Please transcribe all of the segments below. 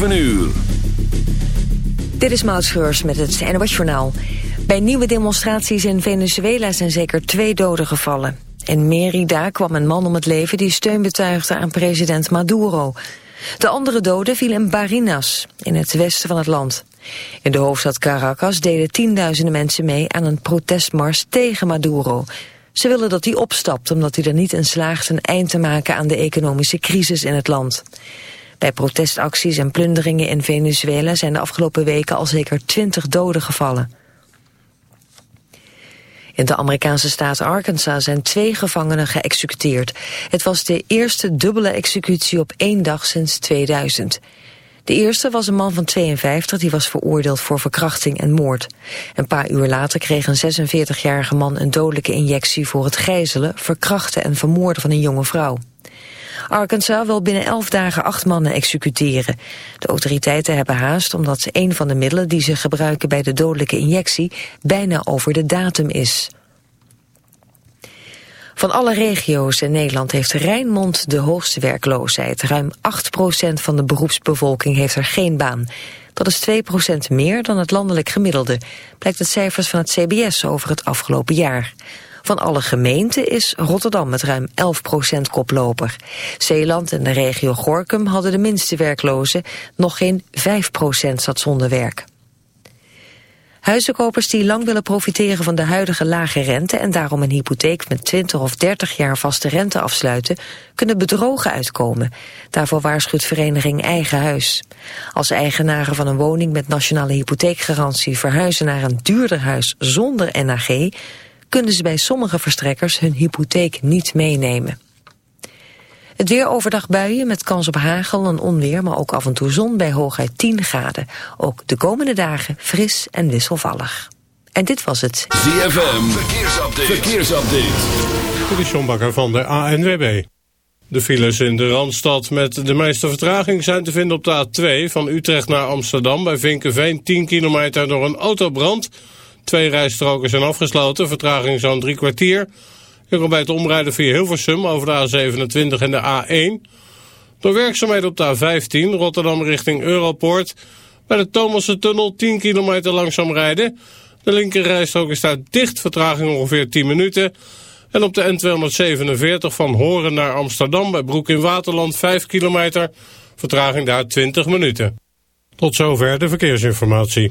7 uur. Dit is Maud met het NOS Journaal. Bij nieuwe demonstraties in Venezuela zijn zeker twee doden gevallen. In Merida kwam een man om het leven die steun betuigde aan president Maduro. De andere doden vielen in Barinas, in het westen van het land. In de hoofdstad Caracas deden tienduizenden mensen mee aan een protestmars tegen Maduro. Ze willen dat hij opstapt omdat hij er niet in slaagt een eind te maken aan de economische crisis in het land. Bij protestacties en plunderingen in Venezuela zijn de afgelopen weken al zeker twintig doden gevallen. In de Amerikaanse staat Arkansas zijn twee gevangenen geëxecuteerd. Het was de eerste dubbele executie op één dag sinds 2000. De eerste was een man van 52 die was veroordeeld voor verkrachting en moord. Een paar uur later kreeg een 46-jarige man een dodelijke injectie voor het gijzelen, verkrachten en vermoorden van een jonge vrouw. Arkansas wil binnen elf dagen acht mannen executeren. De autoriteiten hebben haast omdat een van de middelen die ze gebruiken bij de dodelijke injectie bijna over de datum is. Van alle regio's in Nederland heeft Rijnmond de hoogste werkloosheid. Ruim 8% van de beroepsbevolking heeft er geen baan. Dat is 2% meer dan het landelijk gemiddelde, blijkt uit cijfers van het CBS over het afgelopen jaar. Van alle gemeenten is Rotterdam met ruim 11% koploper. Zeeland en de regio Gorkum hadden de minste werklozen, nog geen 5% zat zonder werk. Huizenkopers die lang willen profiteren van de huidige lage rente... en daarom een hypotheek met 20 of 30 jaar vaste rente afsluiten... kunnen bedrogen uitkomen. Daarvoor waarschuwt vereniging Eigen Huis. Als eigenaren van een woning met nationale hypotheekgarantie... verhuizen naar een duurder huis zonder NAG... kunnen ze bij sommige verstrekkers hun hypotheek niet meenemen. Het weer overdag buien met kans op hagel en onweer, maar ook af en toe zon bij hooguit 10 graden. Ook de komende dagen fris en wisselvallig. En dit was het. ZFM, verkeersupdate. verkeersupdate. Dit is John Bakker van de ANWB. De files in de Randstad met de meeste vertraging zijn te vinden op de A2 van Utrecht naar Amsterdam. Bij Vinkenveen 10 kilometer door een autobrand. Twee rijstroken zijn afgesloten, vertraging zo'n drie kwartier... Je kan bij het omrijden via Hilversum over de A27 en de A1. Door werkzaamheden op de A15 Rotterdam richting Europoort. Bij de Thomassen-tunnel 10 kilometer langzaam rijden. De linkerrijstrook is daar dicht, vertraging ongeveer 10 minuten. En op de N247 van Horen naar Amsterdam bij Broek in Waterland 5 kilometer. Vertraging daar 20 minuten. Tot zover de verkeersinformatie.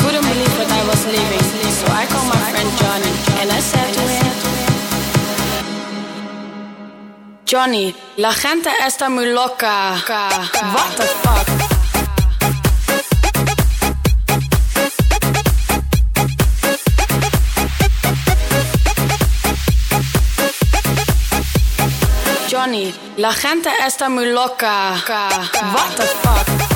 couldn't believe what I was living, so I called my friend Johnny and I said Johnny, la gente está muy loca. What the fuck? Johnny, la gente está muy loca. What the fuck?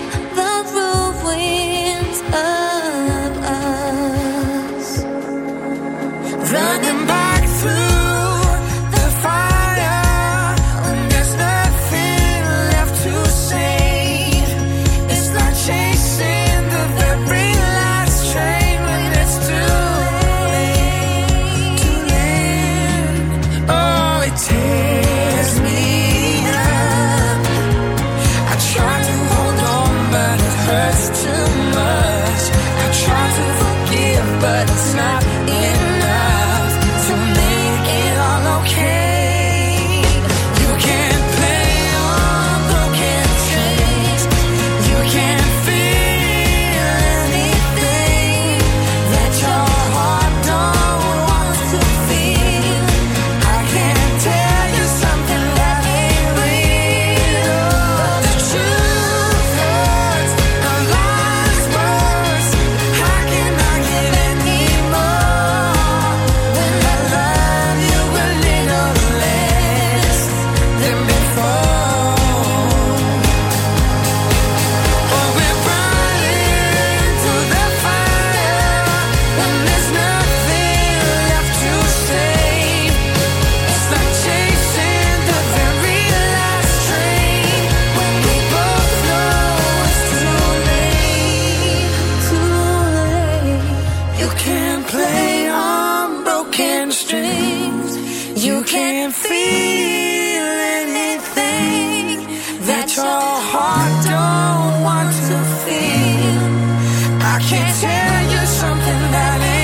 feel. I can't tell you something that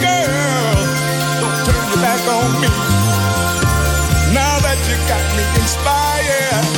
girl, don't turn your back on me. Now that you got me inspired.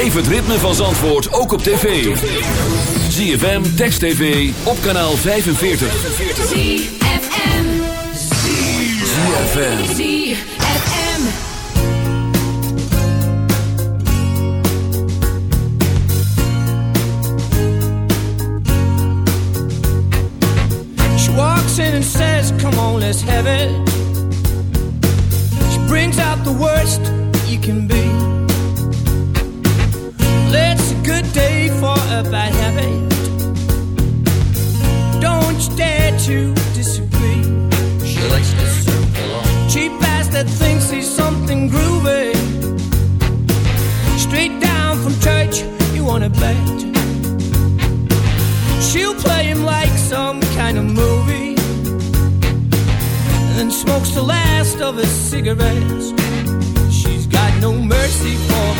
Beleef het ritme van Zandvoort ook op tv. ZFM, Text TV, op kanaal 45. ZFM. ZFM. ZFM. She walks in and says, Come on, let's have it. She brings out the worst you can be. Day for a bad habit. Don't you dare to disagree. She likes to circle on. Cheap ass that thinks he's something groovy. Straight down from church, you wanna bet. She'll play him like some kind of movie. And then smokes the last of his cigarettes. She's got no mercy for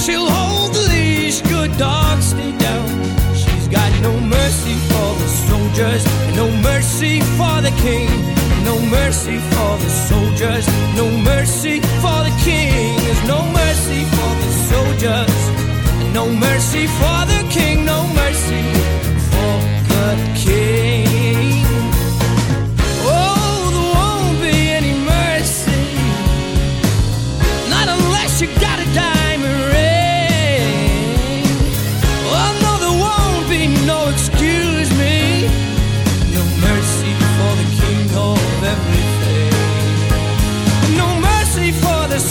She'll hold the leash, good dog, stay down. She's got no mercy for the soldiers, no mercy for the king, no mercy for the soldiers, no mercy for the king. There's no mercy for the soldiers, no mercy for the king, no mercy for the king. Oh, there won't be any mercy. Not unless you got a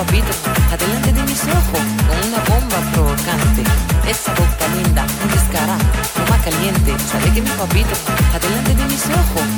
adelante de mis ojos, con una bomba provocante. Esa boca linda, un descarado, más caliente, sabe que mi papito, adelante de mis ojos.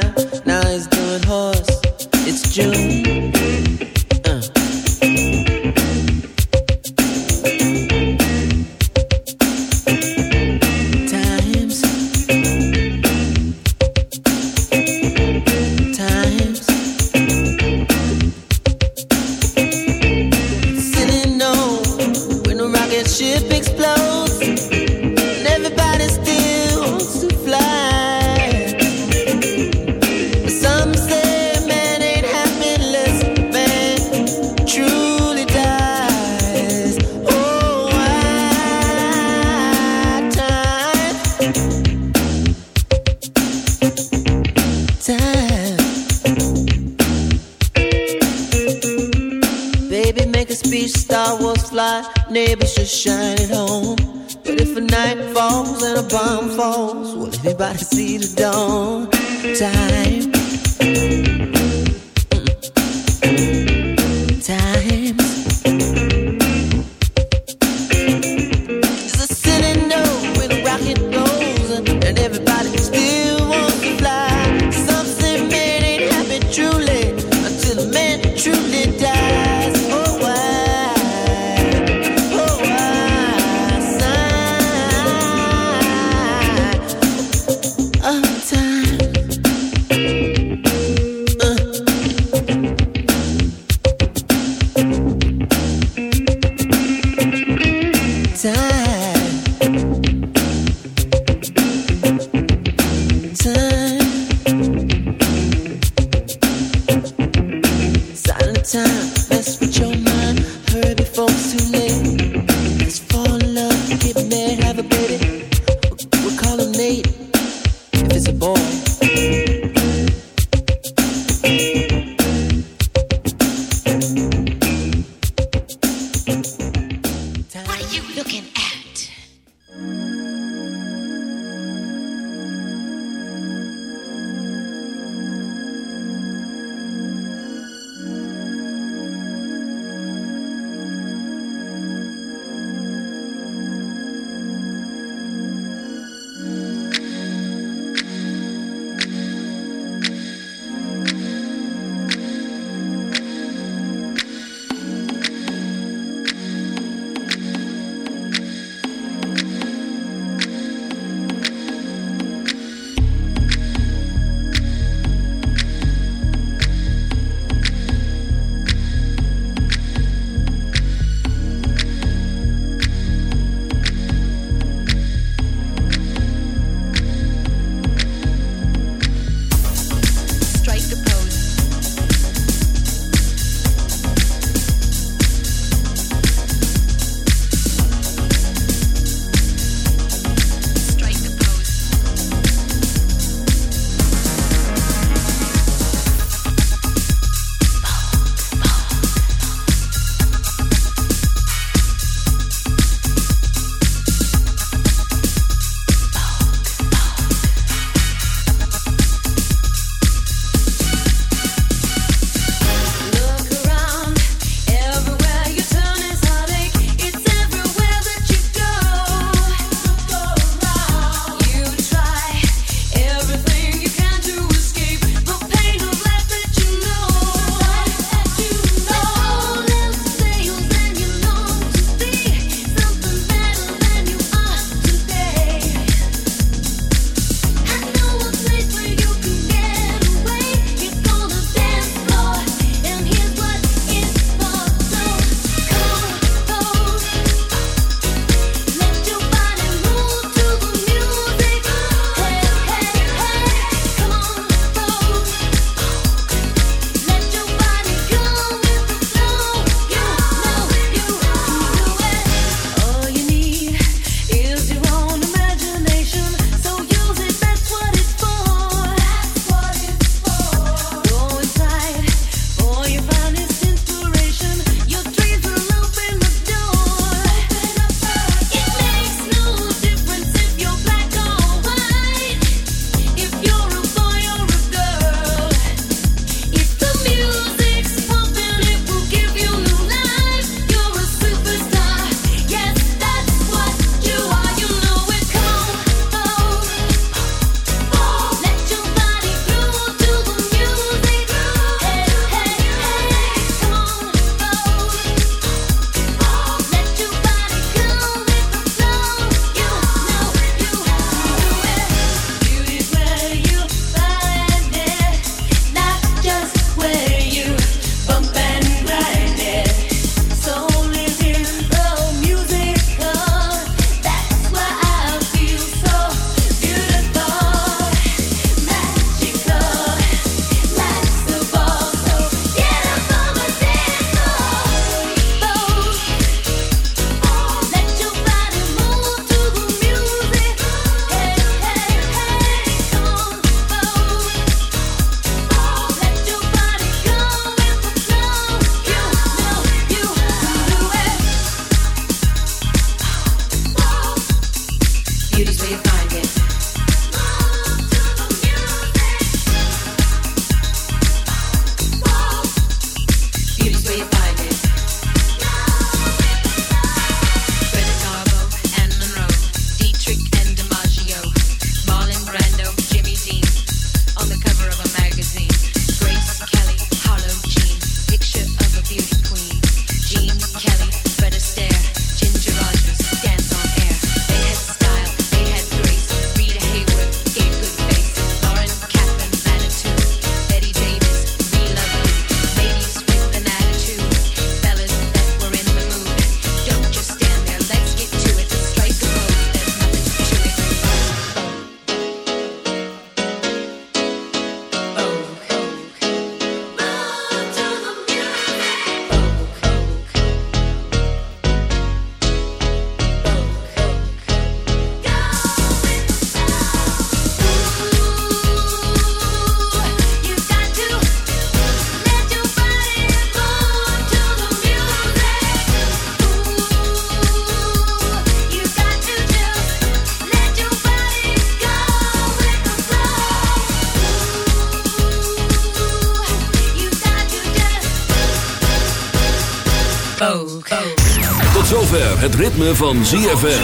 Ritme van ZFM.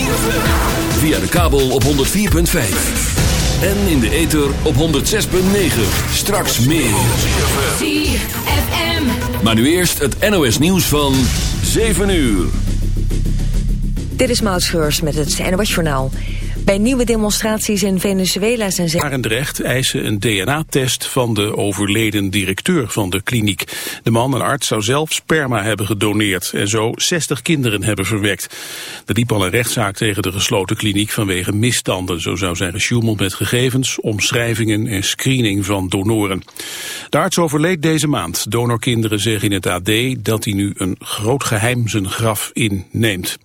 Via de kabel op 104.5. En in de ether op 106.9. Straks meer. ZFM. Maar nu eerst het NOS nieuws van 7 uur. Dit is Maud Schreurs met het NOS Journaal. Bij nieuwe demonstraties in Venezuela zijn ze... Arendrecht eisen een DNA-test van de overleden directeur van de kliniek. De man, een arts, zou zelf sperma hebben gedoneerd en zo 60 kinderen hebben verwekt. Er liep al een rechtszaak tegen de gesloten kliniek vanwege misstanden. Zo zou zijn gesjoemeld met gegevens, omschrijvingen en screening van donoren. De arts overleed deze maand. Donorkinderen zeggen in het AD dat hij nu een groot geheim zijn graf inneemt.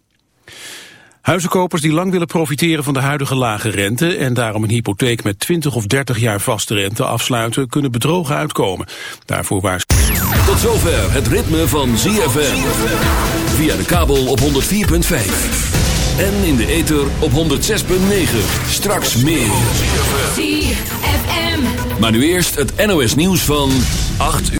Huizenkopers die lang willen profiteren van de huidige lage rente en daarom een hypotheek met 20 of 30 jaar vaste rente afsluiten, kunnen bedrogen uitkomen. Daarvoor waarschuwen. Tot zover het ritme van ZFM. Via de kabel op 104.5. En in de ether op 106.9. Straks meer. ZFM. Maar nu eerst het NOS nieuws van 8 uur.